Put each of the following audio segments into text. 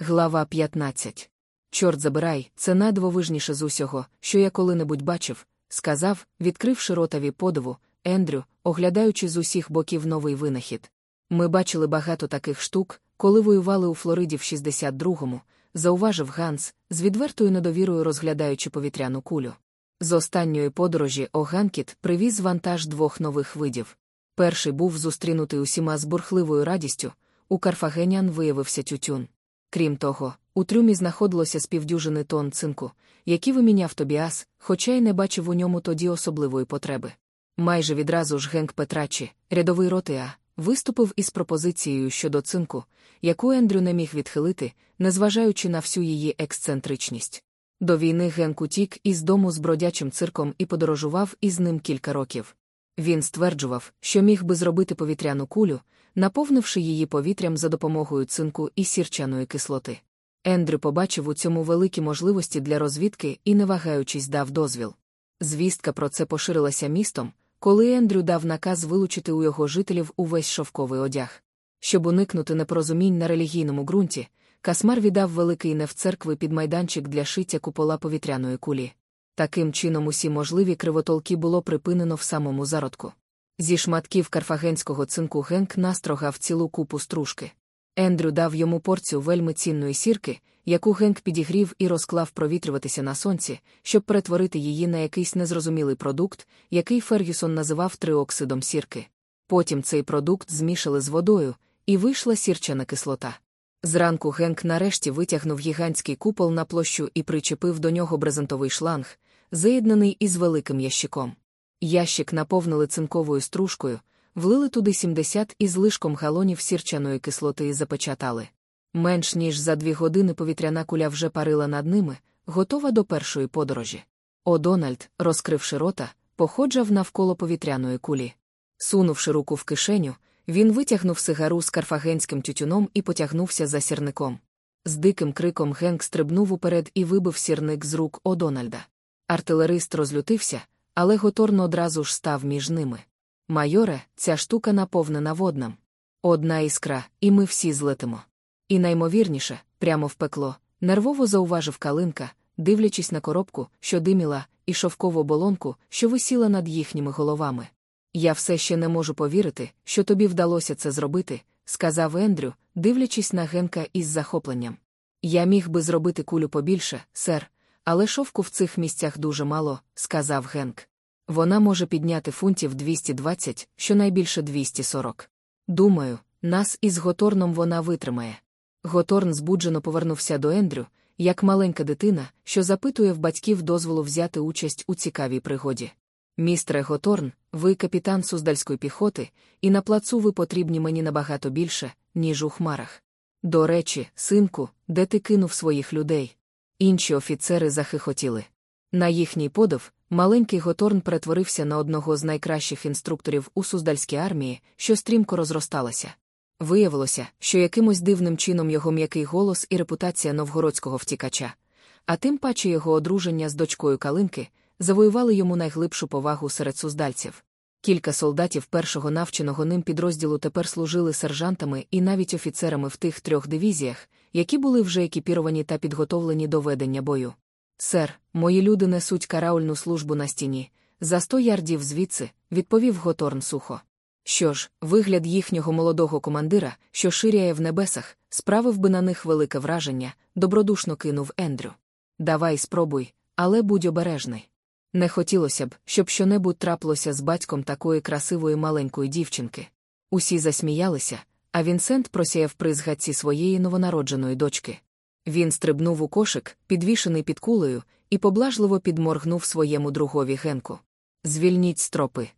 Глава 15. Чорт забирай, це найдивовижніше з усього, що я коли-небудь бачив, сказав, відкривши ротаві подиву, Ендрю, оглядаючи з усіх боків новий винахід. Ми бачили багато таких штук, коли воювали у Флориді в 62-му, зауважив Ганс, з відвертою недовірою розглядаючи повітряну кулю. З останньої подорожі Оганкіт привіз вантаж двох нових видів. Перший був зустрінутий усіма з бурхливою радістю, у Карфагенян виявився тютюн. Крім того, у трюмі знаходилося з півдюжини тонн цинку, які виміняв Тобіас, хоча й не бачив у ньому тоді особливої потреби. Майже відразу ж Генк Петрачі, рядовий ротиа, виступив із пропозицією щодо цинку, яку Ендрю не міг відхилити, незважаючи на всю її ексцентричність. До війни Генк утік із дому з бродячим цирком і подорожував із ним кілька років. Він стверджував, що міг би зробити повітряну кулю, наповнивши її повітрям за допомогою цинку і сірчаної кислоти. Ендрю побачив у цьому великі можливості для розвідки і, не вагаючись, дав дозвіл. Звістка про це поширилася містом, коли Ендрю дав наказ вилучити у його жителів увесь шовковий одяг. Щоб уникнути непорозумінь на релігійному ґрунті, Касмар віддав великий неф церкви під майданчик для шиття купола повітряної кулі. Таким чином, усі можливі кривотолки було припинено в самому зародку. Зі шматків карфагенського цинку Генк настрогав цілу купу стружки. Ендрю дав йому порцію вельми цінної сірки, яку Генк підігрів і розклав провітрюватися на сонці, щоб перетворити її на якийсь незрозумілий продукт, який Фергюсон називав триоксидом сірки. Потім цей продукт змішали з водою, і вийшла сірчана кислота. Зранку Генк нарешті витягнув гігантський купол на площу і причепив до нього брезентовий шланг, заєднаний із великим ящиком. Ящик наповнили цинковою стружкою, влили туди 70 із лишком галонів сірчаної кислоти і запечатали. Менш ніж за дві години повітряна куля вже парила над ними, готова до першої подорожі. О Дональд, розкривши рота, походжав навколо повітряної кулі. Сунувши руку в кишеню, він витягнув сигару з карфагенським тютюном і потягнувся за сірником. З диким криком Генк стрибнув уперед і вибив сірник з рук Одональда. Артилерист розлютився, але Готорн одразу ж став між ними. Майоре, ця штука наповнена водним. Одна іскра, і ми всі злетимо. І наймовірніше, прямо в пекло, нервово зауважив калинка, дивлячись на коробку, що диміла, і шовкову болонку, що висіла над їхніми головами. Я все ще не можу повірити, що тобі вдалося це зробити, сказав Ендрю, дивлячись на Генка із захопленням. Я міг би зробити кулю побільше, сер, але шовку в цих місцях дуже мало, сказав Генк. Вона може підняти фунтів 220, щонайбільше 240. Думаю, нас із Готорном вона витримає. Готорн збуджено повернувся до Ендрю, як маленька дитина, що запитує в батьків дозволу взяти участь у цікавій пригоді. Містре Готорн, ви капітан суздальської піхоти, і на плацу ви потрібні мені набагато більше, ніж у хмарах. До речі, синку, де ти кинув своїх людей? Інші офіцери захихотіли. На їхній подив, маленький Готорн перетворився на одного з найкращих інструкторів у суздальській армії, що стрімко розросталася. Виявилося, що якимось дивним чином його м'який голос і репутація новгородського втікача, а тим паче його одруження з дочкою Калинки, завоювали йому найглибшу повагу серед суздальців. Кілька солдатів першого навченого ним підрозділу тепер служили сержантами і навіть офіцерами в тих трьох дивізіях, які були вже екіпіровані та підготовлені до ведення бою. Сер, мої люди несуть караульну службу на стіні. За сто ярдів звідси, відповів Готорн сухо. Що ж, вигляд їхнього молодого командира, що ширяє в небесах, справив би на них велике враження, добродушно кинув Ендрю. Давай спробуй, але будь обережний. Не хотілося б, щоб щонебудь трапилося з батьком такої красивої маленької дівчинки. Усі засміялися, а Вінсент просяяв при згадці своєї новонародженої дочки. Він стрибнув у кошик, підвішений під кулею, і поблажливо підморгнув своєму другові Генку. Звільніть стропи.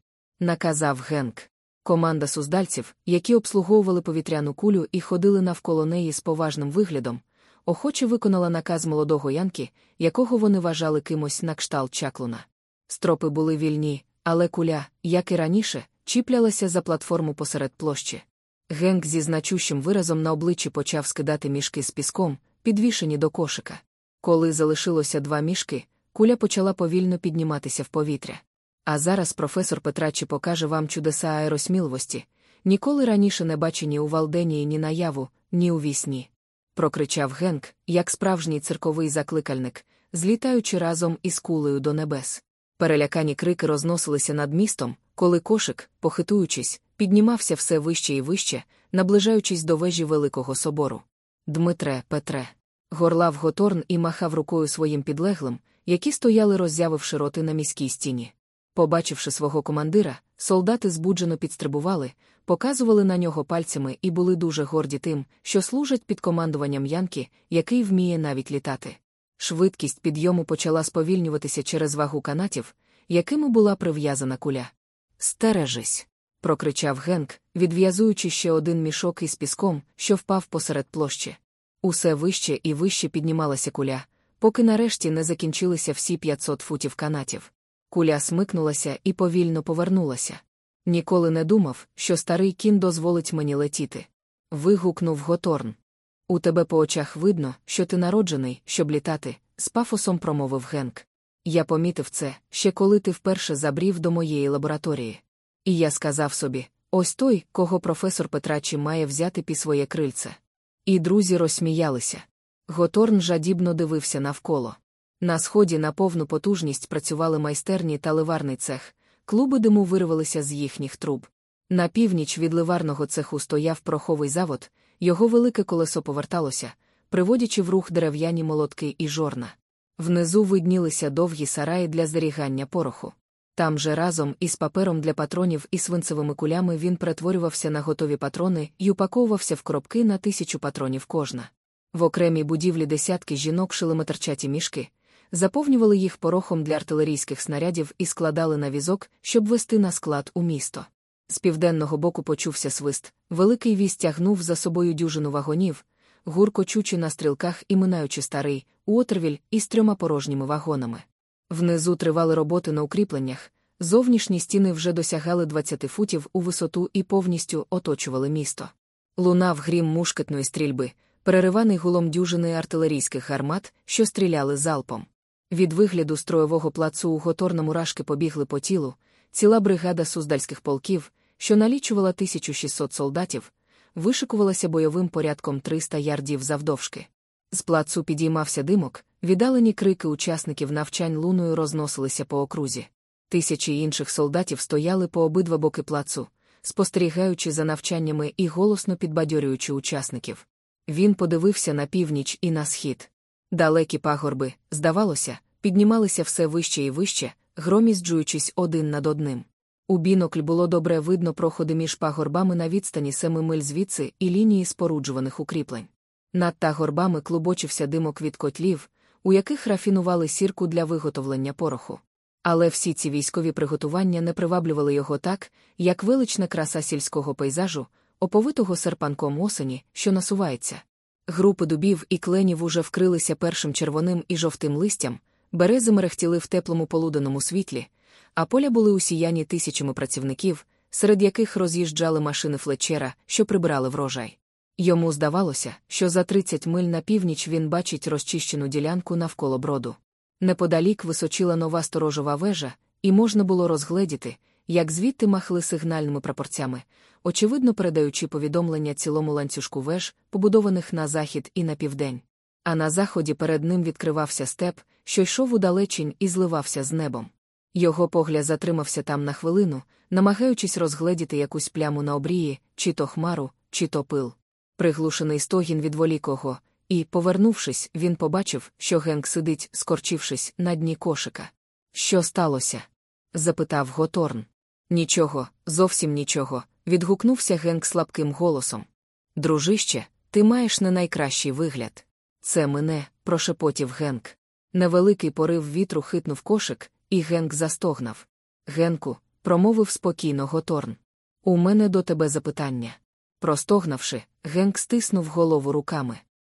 Наказав Генк. Команда суздальців, які обслуговували повітряну кулю і ходили навколо неї з поважним виглядом, охоче виконала наказ молодого Янки, якого вони вважали кимось на кшталт чаклуна. Стропи були вільні, але куля, як і раніше, чіплялася за платформу посеред площі. Генк зі значущим виразом на обличчі почав скидати мішки з піском, підвішені до кошика. Коли залишилося два мішки, куля почала повільно підніматися в повітря. А зараз професор Петрачі покаже вам чудеса аеросміловості, ніколи раніше не бачені у Валденії ні наяву, ні у вісні. Прокричав Генк, як справжній цирковий закликальник, злітаючи разом із кулею до небес. Перелякані крики розносилися над містом, коли кошик, похитуючись, піднімався все вище і вище, наближаючись до вежі Великого собору. Дмитре, Петре. Горлав Готорн і махав рукою своїм підлеглим, які стояли, роззявивши роти на міській стіні. Побачивши свого командира, солдати збуджено підстрибували, показували на нього пальцями і були дуже горді тим, що служать під командуванням Янки, який вміє навіть літати. Швидкість підйому почала сповільнюватися через вагу канатів, якими була прив'язана куля. Стережись. прокричав Генк, відв'язуючи ще один мішок із піском, що впав посеред площі. Усе вище і вище піднімалася куля, поки нарешті не закінчилися всі 500 футів канатів. Куля смикнулася і повільно повернулася. Ніколи не думав, що старий кін дозволить мені летіти. Вигукнув Готорн. У тебе по очах видно, що ти народжений, щоб літати, з пафосом промовив Генк. Я помітив це, ще коли ти вперше забрів до моєї лабораторії. І я сказав собі: ось той, кого професор Петрачі має взяти пі своє крильце. І друзі розсміялися. Готорн жадібно дивився навколо. На сході на повну потужність працювали майстерні та ливарний цех, клуби диму вирвалися з їхніх труб. На північ від ливарного цеху стояв проховий завод, його велике колесо поверталося, приводячи в рух дерев'яні молотки і жорна. Внизу виднілися довгі сараї для зберігання пороху. Там же разом із папером для патронів і свинцевими кулями він перетворювався на готові патрони і упаковувався в коробки на тисячу патронів кожна. В окремій будівлі десятки жінок шили матерчаті мішки, заповнювали їх порохом для артилерійських снарядів і складали на візок, щоб вести на склад у місто. З південного боку почувся свист, великий віз тягнув за собою дюжину вагонів, гуркочучи на стрілках і минаючи старий, Уотервіль із трьома порожніми вагонами. Внизу тривали роботи на укріпленнях, зовнішні стіни вже досягали 20 футів у висоту і повністю оточували місто. Лунав грім мушкетної стрільби, перериваний гулом дюжини артилерійських гармат, що стріляли залпом. Від вигляду строєвого плацу у готорна мурашки побігли по тілу, ціла бригада суздальських полків, що налічувала 1600 солдатів, вишикувалася бойовим порядком 300 ярдів завдовжки. З плацу підіймався димок, віддалені крики учасників навчань луною розносилися по окрузі. Тисячі інших солдатів стояли по обидва боки плацу, спостерігаючи за навчаннями і голосно підбадьорюючи учасників. Він подивився на північ і на схід. Далекі пагорби, здавалося, піднімалися все вище і вище, громізджуючись один над одним. У бінокль було добре видно проходи між пагорбами на відстані семи миль звідси і лінії споруджуваних укріплень. Над та горбами клубочився димок від котлів, у яких рафінували сірку для виготовлення пороху. Але всі ці військові приготування не приваблювали його так, як велична краса сільського пейзажу, оповитого серпанком осені, що насувається. Групи дубів і кленів уже вкрилися першим червоним і жовтим листям, берези мерехтіли в теплому полуденному світлі, а поля були усіяні тисячами працівників, серед яких роз'їжджали машини флетчера, що прибирали врожай. Йому здавалося, що за 30 миль на північ він бачить розчищену ділянку навколо броду. Неподалік височила нова сторожова вежа, і можна було розгледіти, як звідти махли сигнальними прапорцями, очевидно передаючи повідомлення цілому ланцюжку веж, побудованих на захід і на південь. А на заході перед ним відкривався степ, що йшов удалечінь і зливався з небом. Його погляд затримався там на хвилину, намагаючись розгледіти якусь пляму на обрії, чи то хмару, чи то пил. Приглушений стогін відволік його, і, повернувшись, він побачив, що Генк сидить, скорчившись, на дні кошика. Що сталося? запитав Готорн. Нічого, зовсім нічого, відгукнувся Генк слабким голосом. Дружище, ти маєш не найкращий вигляд. Це мене, прошепотів Генк. Невеликий порив вітру хитнув кошик, і Генк застогнав. Генку, промовив спокійно Готорн. У мене до тебе запитання. Простогнавши, Генк стиснув голову руками.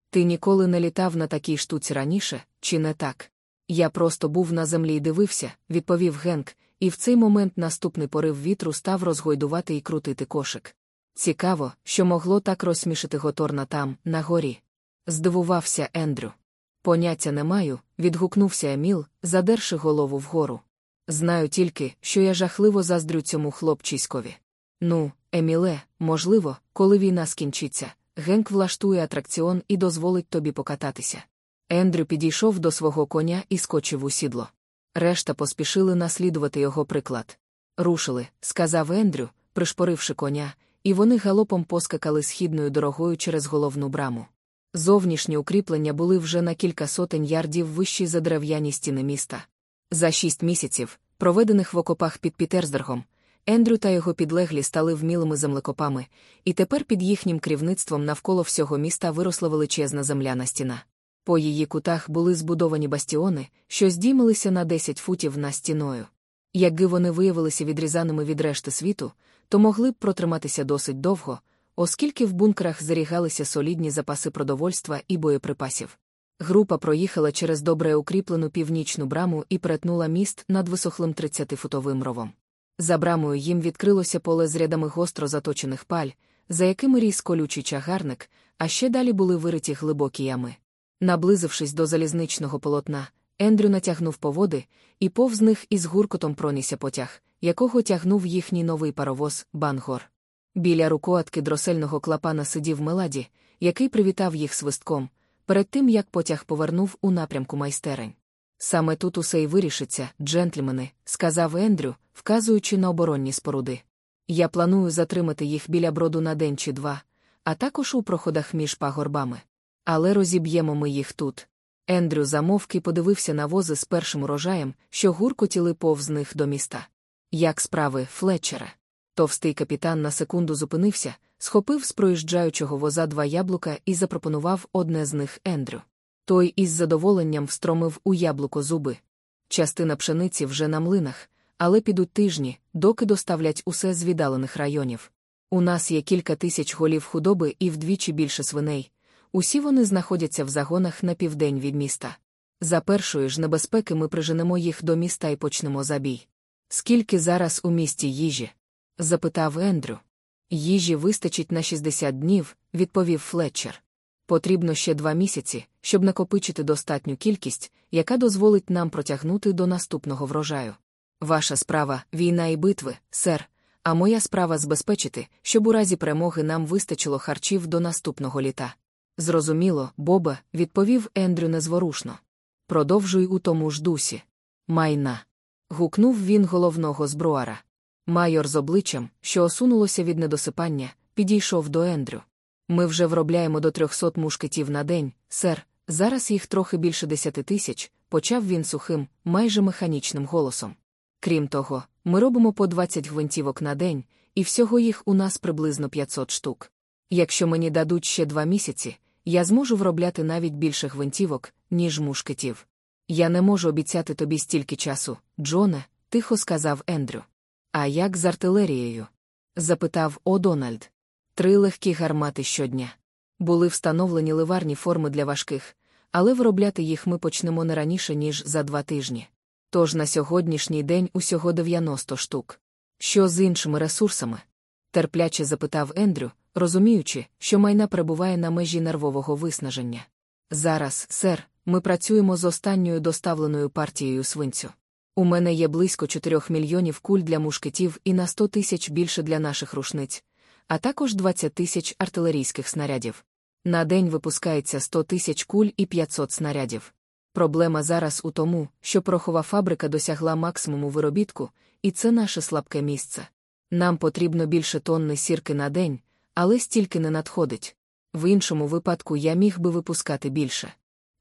Ти ніколи не літав на такій штуці раніше, чи не так? Я просто був на землі і дивився, відповів Генк, і в цей момент наступний порив вітру став розгойдувати і крутити кошик. Цікаво, що могло так розсмішити Готорна там, на горі. Здивувався Ендрю. Поняття не маю, відгукнувся Еміл, задерши голову вгору. Знаю тільки, що я жахливо заздрю цьому хлопчиськові. Ну, Еміле, можливо, коли війна скінчиться, Генк влаштує атракціон і дозволить тобі покататися. Ендрю підійшов до свого коня і скочив у сідло. Решта поспішили наслідувати його приклад. Рушили, сказав Ендрю, пришпоривши коня, і вони галопом поскакали східною дорогою через головну браму. Зовнішні укріплення були вже на кілька сотень ярдів вищі за дерев'яні стіни міста. За шість місяців, проведених в окопах під Пітерсбергом, Ендрю та його підлеглі стали вмілими землекопами, і тепер під їхнім керівництвом навколо всього міста виросла величезна земляна стіна. По її кутах були збудовані бастіони, що здіймалися на 10 футів на стіною. Якби вони виявилися відрізаними від решти світу, то могли б протриматися досить довго, оскільки в бункерах зарігалися солідні запаси продовольства і боєприпасів. Група проїхала через добре укріплену північну браму і перетнула міст над висохлим 30-футовим ровом. За брамою їм відкрилося поле з рядами гостро заточених паль, за якими ріс колючий чагарник, а ще далі були вириті глибокі ями. Наблизившись до залізничного полотна, Ендрю натягнув поводи, і повз них із гуркотом пронісся потяг, якого тягнув їхній новий паровоз Бангор. Біля рукоатки дросельного клапана сидів Меладі, який привітав їх свистком, перед тим як потяг повернув у напрямку майстерень. Саме тут усе й вирішиться, джентльмени, сказав Ендрю, вказуючи на оборонні споруди. Я планую затримати їх біля броду на день чи два, а також у проходах між пагорбами. Але розіб'ємо ми їх тут. Ендрю замовки подивився на вози з першим урожаєм, що гуркотіли повз них до міста. Як справи, Флетчера? Товстий капітан на секунду зупинився, схопив з проїжджаючого воза два яблука і запропонував одне з них Ендрю. Той із задоволенням встромив у яблуко зуби. Частина пшениці вже на млинах, але підуть тижні, доки доставлять усе з віддалених районів. У нас є кілька тисяч голів худоби і вдвічі більше свиней. Усі вони знаходяться в загонах на південь від міста. За першої ж небезпеки ми приженемо їх до міста і почнемо забій. Скільки зараз у місті їжі? запитав Ендрю. Їжі вистачить на 60 днів, відповів Флетчер. Потрібно ще два місяці, щоб накопичити достатню кількість, яка дозволить нам протягнути до наступного врожаю. Ваша справа війна і битви, сер, а моя справа збезпечити, щоб у разі перемоги нам вистачило харчів до наступного літа. Зрозуміло, Боба, відповів Ендрю незворушно. Продовжуй у тому ж дусі. Майна. гукнув він головного збруара. Майор з обличчям, що осунулося від недосипання, підійшов до Ендрю. Ми вже вробляємо до трьохсот мушкетів на день, сер, зараз їх трохи більше десяти тисяч, почав він сухим, майже механічним голосом. Крім того, ми робимо по 20 гвинтівок на день, і всього їх у нас приблизно 500 штук. Якщо мені дадуть ще два місяці, я зможу вробляти навіть більше гвинтівок, ніж мушкетів. Я не можу обіцяти тобі стільки часу, Джоне, тихо сказав Ендрю. А як з артилерією? запитав О'Дональд. Три легкі гармати щодня. Були встановлені ливарні форми для важких, але виробляти їх ми почнемо не раніше, ніж за два тижні. Тож на сьогоднішній день усього 90 штук. Що з іншими ресурсами? терпляче запитав Ендрю, розуміючи, що майна перебуває на межі нервового виснаження. Зараз, сер, ми працюємо з останньою доставленою партією свинцю. У мене є близько 4 мільйонів куль для мушкетів і на 100 тисяч більше для наших рушниць, а також 20 тисяч артилерійських снарядів. На день випускається 100 тисяч куль і 500 снарядів. Проблема зараз у тому, що порохова фабрика досягла максимуму виробітку, і це наше слабке місце. Нам потрібно більше тонни сірки на день, але стільки не надходить. В іншому випадку я міг би випускати більше.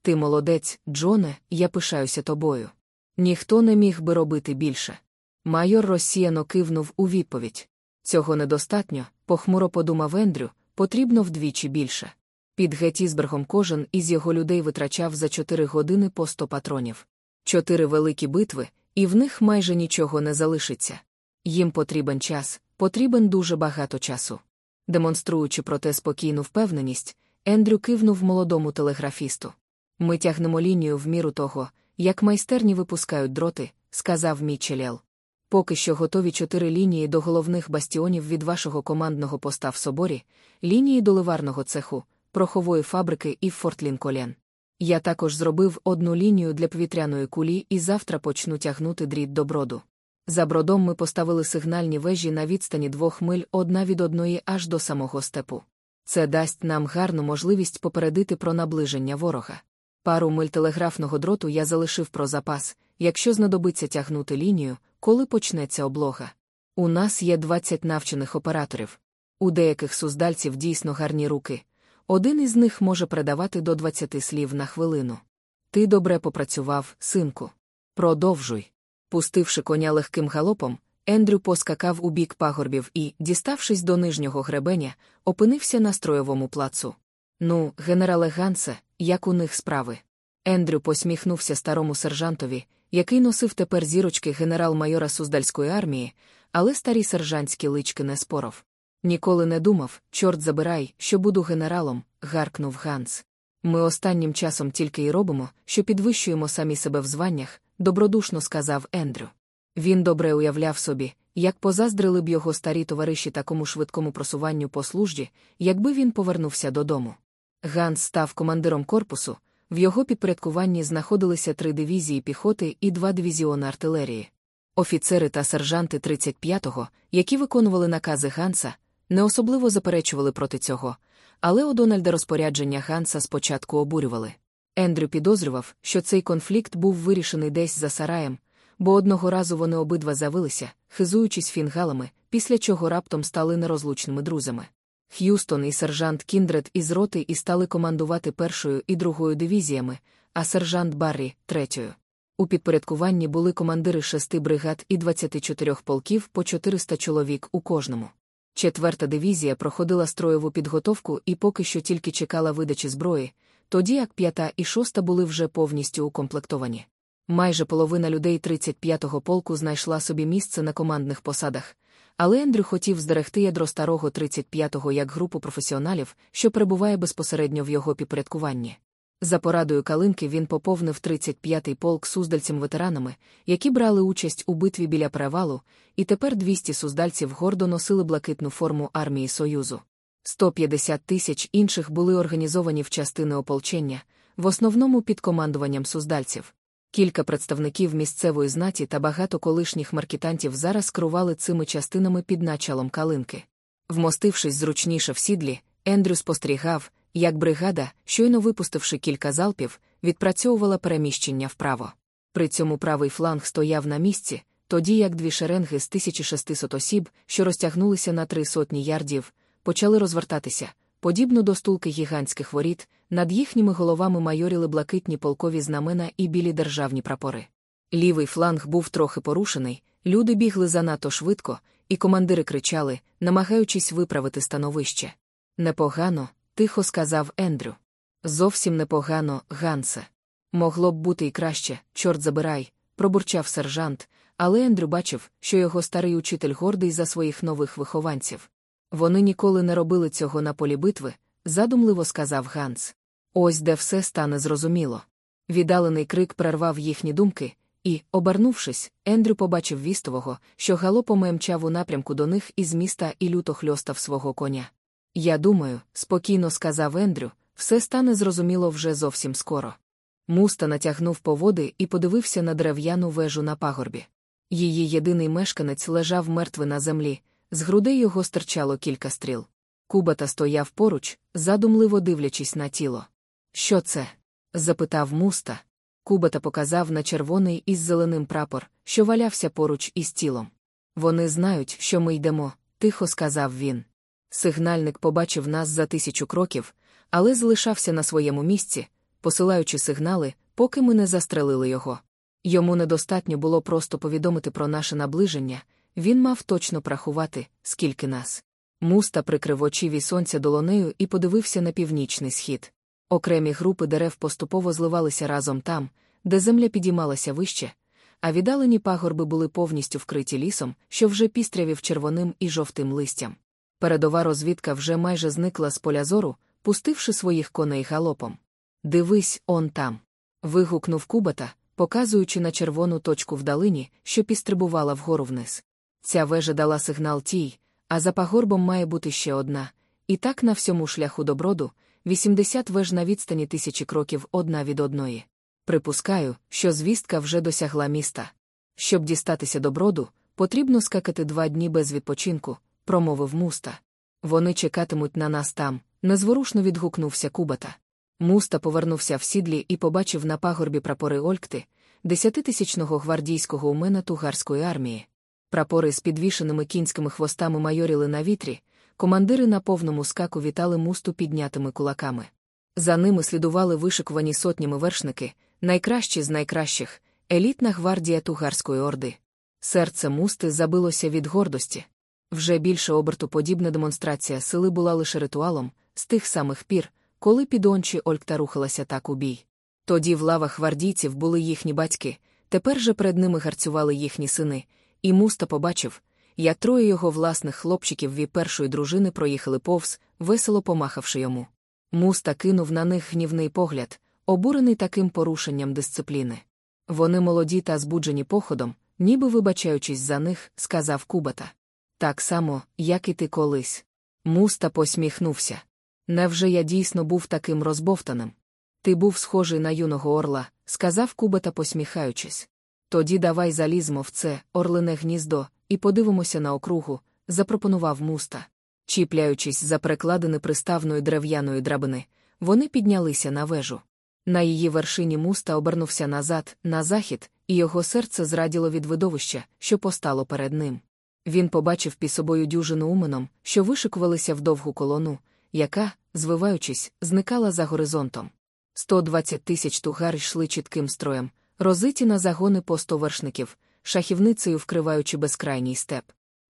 Ти молодець, Джоне, я пишаюся тобою. Ніхто не міг би робити більше. Майор розсіяно кивнув у відповідь. Цього недостатньо, похмуро подумав Ендрю, потрібно вдвічі більше. Під Геттісбергом кожен із його людей витрачав за чотири години по сто патронів. Чотири великі битви, і в них майже нічого не залишиться. Їм потрібен час, потрібен дуже багато часу. Демонструючи проте спокійну впевненість, Ендрю кивнув молодому телеграфісту. Ми тягнемо лінію в міру того, як майстерні випускають дроти, сказав Мічелел. Поки що готові чотири лінії до головних бастіонів від вашого командного поста в соборі, лінії до ливарного цеху, прохової фабрики і Форт Лінколен. Я також зробив одну лінію для повітряної кулі і завтра почну тягнути дріт до броду. За бродом ми поставили сигнальні вежі на відстані двох миль одна від одної аж до самого степу. Це дасть нам гарну можливість попередити про наближення ворога. Пару миль телеграфного дроту я залишив про запас, якщо знадобиться тягнути лінію, коли почнеться облога. У нас є 20 навчених операторів. У деяких суздальців дійсно гарні руки. Один із них може передавати до 20 слів на хвилину. Ти добре попрацював, синку. Продовжуй. Пустивши коня легким галопом, Ендрю поскакав у бік пагорбів і, діставшись до нижнього гребеня, опинився на строєвому плацу. Ну, генерале Гансе, як у них справи? Ендрю посміхнувся старому сержантові, який носив тепер зірочки генерал-майора Суздальської армії, але старі сержантські лички не споров. Ніколи не думав, чорт забирай, що буду генералом, гаркнув Ганс. Ми останнім часом тільки й робимо, що підвищуємо самі себе в званнях, добродушно сказав Ендрю. Він добре уявляв собі, як позаздрили б його старі товариші такому швидкому просуванню по службі, якби він повернувся додому. Ганс став командиром корпусу, в його підпорядкуванні знаходилися три дивізії піхоти і два дивізіони артилерії. Офіцери та сержанти 35-го, які виконували накази Ганса, не особливо заперечували проти цього, але у Дональда розпорядження Ганса спочатку обурювали. Ендрю підозрював, що цей конфлікт був вирішений десь за сараєм, бо одного разу вони обидва завилися, хизуючись фінгалами, після чого раптом стали нерозлучними друзями. Х'юстон і сержант Кіндред із роти і стали командувати першою і другою дивізіями, а сержант Баррі третьою. У підпорядкуванні були командири шести бригад і 24 полків по 400 чоловік у кожному. Четверта дивізія проходила строєву підготовку і поки що тільки чекала видачі зброї, тоді як п'ята і шоста були вже повністю укомплектовані. Майже половина людей 35-го полку знайшла собі місце на командних посадах, але Ендрю хотів здерегти ядро старого 35-го як групу професіоналів, що перебуває безпосередньо в його підпорядкуванні. За порадою Калинки він поповнив 35-й полк суздальцям-ветеранами, які брали участь у битві біля перевалу, і тепер 200 суздальців гордо носили блакитну форму армії Союзу. 150 тисяч інших були організовані в частини ополчення, в основному під командуванням суздальців. Кілька представників місцевої знаті та багато колишніх маркетантів зараз керували цими частинами під началом калинки. Вмостившись зручніше в сідлі, Ендрю спостерігав, як бригада, щойно випустивши кілька залпів, відпрацьовувала переміщення вправо. При цьому правий фланг стояв на місці, тоді як дві шеренги з 1600 осіб, що розтягнулися на три сотні ярдів, почали розвертатися, подібно до стулки гігантських воріт, над їхніми головами майоріли блакитні полкові знамена і білі державні прапори. Лівий фланг був трохи порушений, люди бігли занадто швидко, і командири кричали, намагаючись виправити становище. Непогано, тихо сказав Ендрю. Зовсім непогано, Гансе. Могло б бути і краще, чорт забирай, пробурчав сержант, але Ендрю бачив, що його старий учитель гордий за своїх нових вихованців. Вони ніколи не робили цього на полі битви, задумливо сказав Ганс. Ось де все стане зрозуміло. Віддалений крик перервав їхні думки, і, обернувшись, Ендрю побачив вістового, що галопом мчав у напрямку до них із міста і люто хльостав свого коня. Я думаю, спокійно сказав Ендрю, все стане зрозуміло вже зовсім скоро. Муста натягнув поводи і подивився на дерев'яну вежу на пагорбі. Її єдиний мешканець лежав мертвий на землі, з грудей його стирчало кілька стріл. Кубата стояв поруч, задумливо дивлячись на тіло. Що це? запитав муста. Кубата показав на червоний із зеленим прапор, що валявся поруч із тілом. Вони знають, що ми йдемо, тихо сказав він. Сигнальник побачив нас за тисячу кроків, але залишався на своєму місці, посилаючи сигнали, поки ми не застрелили його. Йому недостатньо було просто повідомити про наше наближення, він мав точно прахувати, скільки нас. Муста прикрив очі сонця долонею і подивився на північний схід. Окремі групи дерев поступово зливалися разом там, де земля підіймалася вище, а віддалені пагорби були повністю вкриті лісом, що вже пістрявів червоним і жовтим листям. Передова розвідка вже майже зникла з поля зору, пустивши своїх коней галопом. Дивись, он там. вигукнув Кубата, показуючи на червону точку в далині, що пістрибувала вгору вниз. Ця вежа дала сигнал тій, а за пагорбом має бути ще одна. І так на всьому шляху до броду 80 веж на відстані тисячі кроків одна від одної. Припускаю, що звістка вже досягла міста. Щоб дістатися до броду, потрібно скакати два дні без відпочинку, промовив муста. Вони чекатимуть на нас там, Незворушно відгукнувся Кубата. Муста повернувся в сідлі і побачив на пагорбі прапори Олькти, десятитисячного гвардійського умена тугарської армії. Прапори з підвішеними кінськими хвостами майоріли на вітрі, командири на повному скаку вітали мусту піднятими кулаками. За ними слідували вишикувані сотнями вершники, найкращі з найкращих, елітна гвардія тугарської орди. Серце мусти забилося від гордості. Вже більше обертоподібна демонстрація сили була лише ритуалом, з тих самих пір, коли підончі Олькта рухалася так у бій. Тоді в лавах гвардійців були їхні батьки, тепер же перед ними гарцювали їхні сини, і муста побачив, як троє його власних хлопчиків ві першої дружини проїхали повз, весело помахавши йому. Муста кинув на них гнівний погляд, обурений таким порушенням дисципліни. Вони молоді та збуджені походом, ніби вибачаючись за них, сказав Кубата. Так само, як і ти колись. Муста посміхнувся. Невже я дійсно був таким розбовтаним? Ти був схожий на юного орла, сказав Кубата, посміхаючись. Тоді давай залізмо в це, орлине гніздо, і подивимося на округу, запропонував муста. Чіпляючись за перекладини приставної дерев'яної драбини, вони піднялися на вежу. На її вершині муста обернувся назад, на захід, і його серце зраділо від видовища, що постало перед ним. Він побачив під собою дюжину уменом, що вишикувалися в довгу колону, яка, звиваючись, зникала за горизонтом. 120 тисяч тугар йшли чітким строєм, розиті на загони по сто шахівницею вкриваючи безкрайній степ.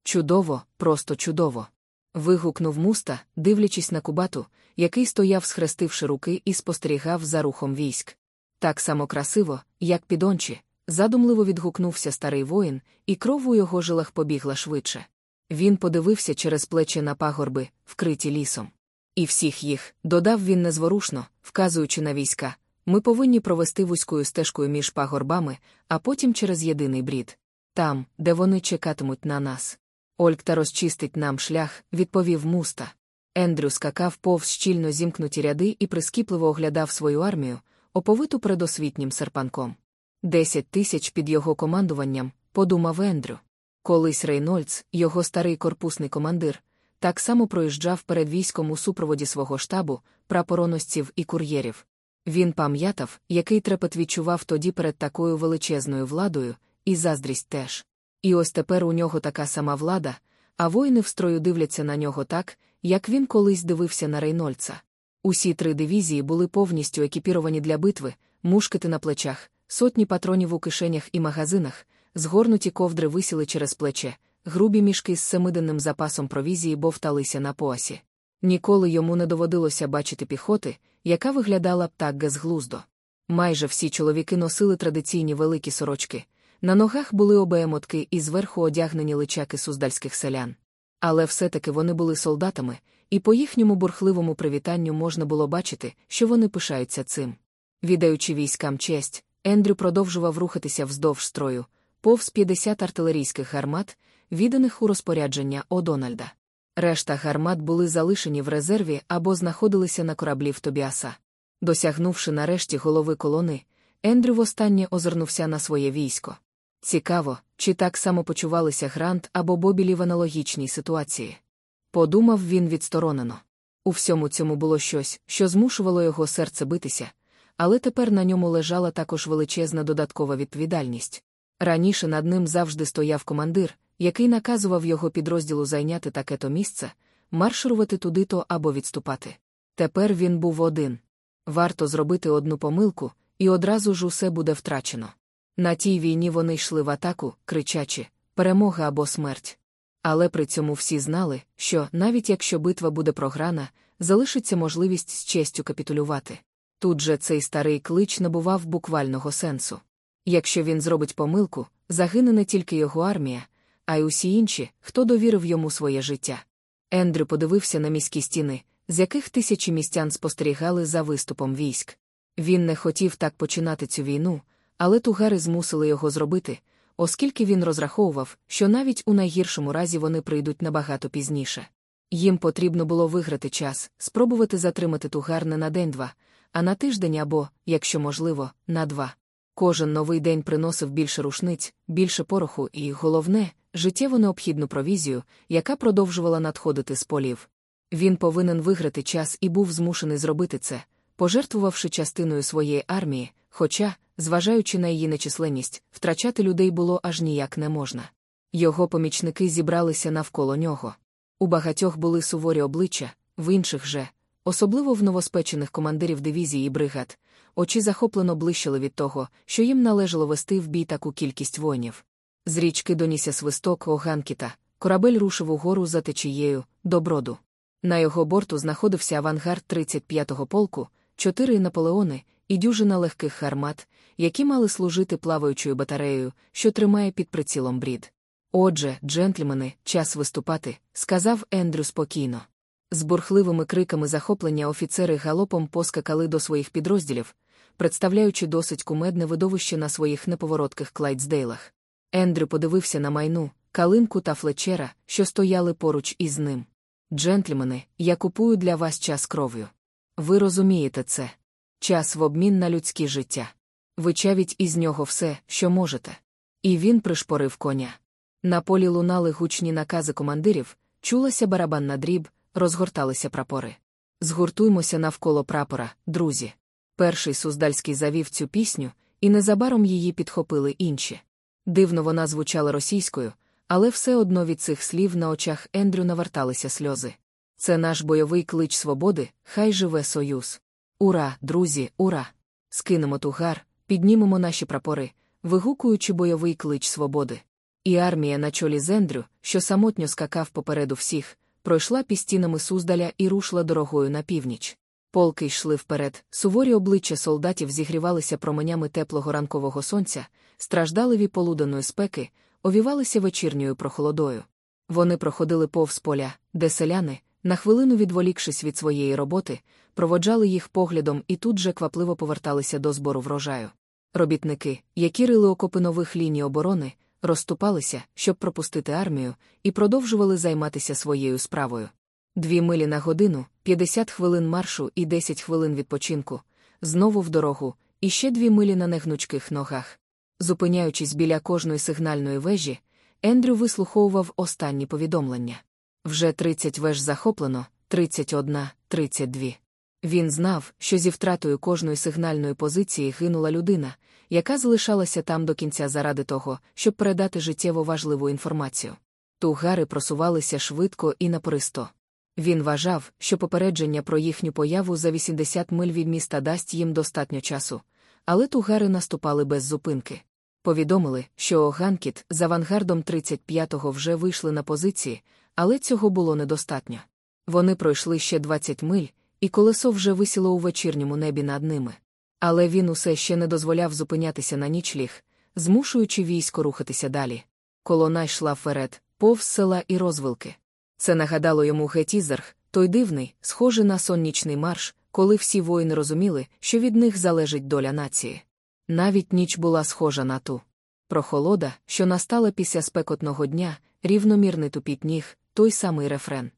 Чудово, просто чудово. Вигукнув муста, дивлячись на кубату, який стояв, схрестивши руки і спостерігав за рухом військ. Так само красиво, як підончі, задумливо відгукнувся старий воїн, і кров у його жилах побігла швидше. Він подивився через плечі на пагорби, вкриті лісом. І всіх їх, додав він незворушно, вказуючи на війська, ми повинні провести вузькою стежкою між пагорбами, а потім через єдиний брід. Там, де вони чекатимуть на нас. Олькта розчистить нам шлях, відповів муста. Ендрю скакав повз щільно зімкнуті ряди і прискіпливо оглядав свою армію, оповиту передосвітнім серпанком. Десять тисяч під його командуванням, подумав Ендрю. Колись Рейнольдс, його старий корпусний командир, так само проїжджав перед військом у супроводі свого штабу, прапороносців і кур'єрів. Він пам'ятав, який трепет відчував тоді перед такою величезною владою, і заздрість теж. І ось тепер у нього така сама влада, а воїни в строю дивляться на нього так, як він колись дивився на Рейнольдса. Усі три дивізії були повністю екіпіровані для битви, мушкети на плечах, сотні патронів у кишенях і магазинах, згорнуті ковдри висіли через плече, грубі мішки з семиденним запасом провізії бовталися на поасі. Ніколи йому не доводилося бачити піхоти, яка виглядала б так безглуздо. Майже всі чоловіки носили традиційні великі сорочки, на ногах були обеємотки і зверху одягнені личаки суздальських селян. Але все-таки вони були солдатами, і по їхньому бурхливому привітанню можна було бачити, що вони пишаються цим. Відаючи військам честь, Ендрю продовжував рухатися вздовж строю, повз 50 артилерійських гармат, відданих у розпорядження О'Дональда. Решта гармат були залишені в резерві або знаходилися на кораблі в Тобіаса. Досягнувши нарешті голови колони, Ендрю востаннє озирнувся на своє військо. Цікаво, чи так само почувалися Грант або Бобілі в аналогічній ситуації. Подумав він відсторонено. У всьому цьому було щось, що змушувало його серце битися, але тепер на ньому лежала також величезна додаткова відповідальність. Раніше над ним завжди стояв командир, який наказував його підрозділу зайняти таке то місце, марширувати туди-то або відступати. Тепер він був один. Варто зробити одну помилку, і одразу ж усе буде втрачено. На тій війні вони йшли в атаку, кричачи перемога або смерть. Але при цьому всі знали, що, навіть якщо битва буде програна, залишиться можливість з честю капітулювати. Тут же цей старий клич набував буквального сенсу. Якщо він зробить помилку, загине не тільки його армія, а й усі інші, хто довірив йому своє життя. Ендрю подивився на міські стіни, з яких тисячі містян спостерігали за виступом військ. Він не хотів так починати цю війну, але тугари змусили його зробити, оскільки він розраховував, що навіть у найгіршому разі вони прийдуть набагато пізніше. Їм потрібно було виграти час, спробувати затримати тугар не на день-два, а на тиждень або, якщо можливо, на два. Кожен новий день приносив більше рушниць, більше пороху і, головне, життєво необхідну провізію, яка продовжувала надходити з полів. Він повинен виграти час і був змушений зробити це, пожертвувавши частиною своєї армії, хоча, зважаючи на її нечисленність, втрачати людей було аж ніяк не можна. Його помічники зібралися навколо нього. У багатьох були суворі обличчя, в інших же, особливо в новоспечених командирів дивізії і бригад, очі захоплено блищили від того, що їм належало вести в бій таку кількість воїнів. З річки донісся свисток Оганкіта, корабель рушив угору за течією, до броду. На його борту знаходився авангард 35-го полку, чотири наполеони і дюжина легких гармат, які мали служити плаваючою батареєю, що тримає під прицілом брід. Отже, джентльмени, час виступати, сказав Ендрю спокійно. З бурхливими криками захоплення офіцери галопом поскакали до своїх підрозділів, представляючи досить кумедне видовище на своїх неповоротких Клайдсдейлах. Ендрю подивився на майну, калинку та флечера, що стояли поруч із ним. Джентльмени, я купую для вас час кров'ю. Ви розумієте це. Час в обмін на людське життя. Вичавіть із нього все, що можете. І він пришпорив коня. На полі лунали гучні накази командирів, чулася барабанна дріб, розгорталися прапори. Згуртуймося навколо прапора, друзі. Перший суздальський завів цю пісню, і незабаром її підхопили інші. Дивно вона звучала російською, але все одно від цих слів на очах Ендрю наверталися сльози. Це наш бойовий клич свободи, хай живе Союз. Ура, друзі, ура! Скинемо тугар, піднімемо наші прапори, вигукуючи бойовий клич свободи. І армія на чолі з Ендрю, що самотньо скакав попереду всіх, пройшла пістінами Суздаля і рушла дорогою на північ. Полки йшли вперед, суворі обличчя солдатів зігрівалися променями теплого ранкового сонця, страждаливі полуденної спеки, овівалися вечірньою прохолодою. Вони проходили повз поля, де селяни, на хвилину відволікшись від своєї роботи, проводжали їх поглядом і тут же квапливо поверталися до збору врожаю. Робітники, які рили окопи нових ліній оборони, розступалися, щоб пропустити армію, і продовжували займатися своєю справою. Дві милі на годину, 50 хвилин маршу і 10 хвилин відпочинку, знову в дорогу, і ще дві милі на негнучких ногах. Зупиняючись біля кожної сигнальної вежі, Ендрю вислуховував останні повідомлення. Вже 30 веж захоплено, 31, 32. Він знав, що зі втратою кожної сигнальної позиції гинула людина, яка залишалася там до кінця заради того, щоб передати життєво важливу інформацію. Тугари просувалися швидко і напористо. Він вважав, що попередження про їхню появу за 80 миль від міста дасть їм достатньо часу, але тугари наступали без зупинки. Повідомили, що Ганкіт з авангардом 35-го вже вийшли на позиції, але цього було недостатньо. Вони пройшли ще 20 миль, і колесо вже висіло у вечірньому небі над ними. Але він усе ще не дозволяв зупинятися на нічліг, змушуючи військо рухатися далі. Колона йшла вперед, повз села і розвилки. Це нагадало йому Гетізерг, той дивний, схожий на соннічний марш, коли всі воїни розуміли, що від них залежить доля нації. Навіть ніч була схожа на ту. Прохолода, що настала після спекотного дня, рівномірний тупіт ніг, той самий рефрен.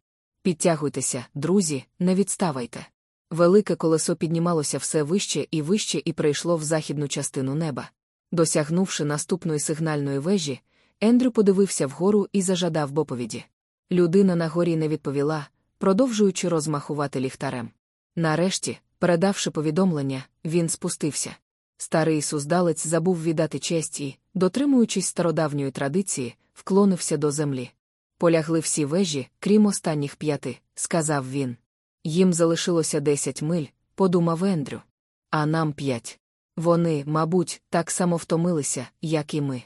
Підтягуйтеся, друзі, не відставайте. Велике колесо піднімалося все вище і вище і прийшло в західну частину неба. Досягнувши наступної сигнальної вежі, Ендрю подивився вгору і зажадав доповіді. Людина на горі не відповіла, продовжуючи розмахувати ліхтарем. Нарешті, передавши повідомлення, він спустився. Старий суздалець забув віддати честь і, дотримуючись стародавньої традиції, вклонився до землі. Полягли всі вежі, крім останніх п'яти, сказав він. Їм залишилося десять миль, подумав Ендрю. А нам п'ять. Вони, мабуть, так само втомилися, як і ми.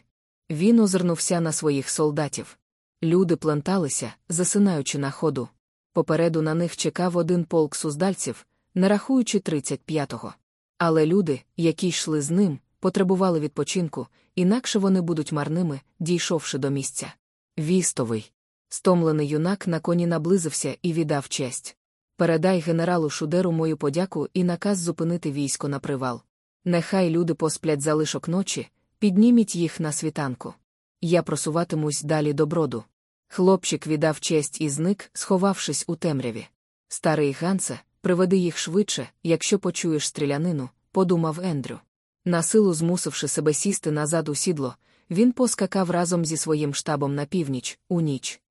Він озирнувся на своїх солдатів. Люди пленталися, засинаючи на ходу. Попереду на них чекав один полк суздальців, не рахуючи 35-го. Але люди, які йшли з ним, потребували відпочинку, інакше вони будуть марними, дійшовши до місця. Вістовий. Стомлений юнак на коні наблизився і віддав честь. Передай генералу Шудеру мою подяку і наказ зупинити військо на привал. Нехай люди посплять залишок ночі, підніміть їх на світанку. Я просуватимусь далі до броду. Хлопчик віддав честь і зник, сховавшись у темряві. Старий Гансе, приведи їх швидше, якщо почуєш стрілянину, подумав Ендрю. Насилу змусивши себе сісти назад у сідло, він поскакав разом зі своїм штабом на північ, у ніч.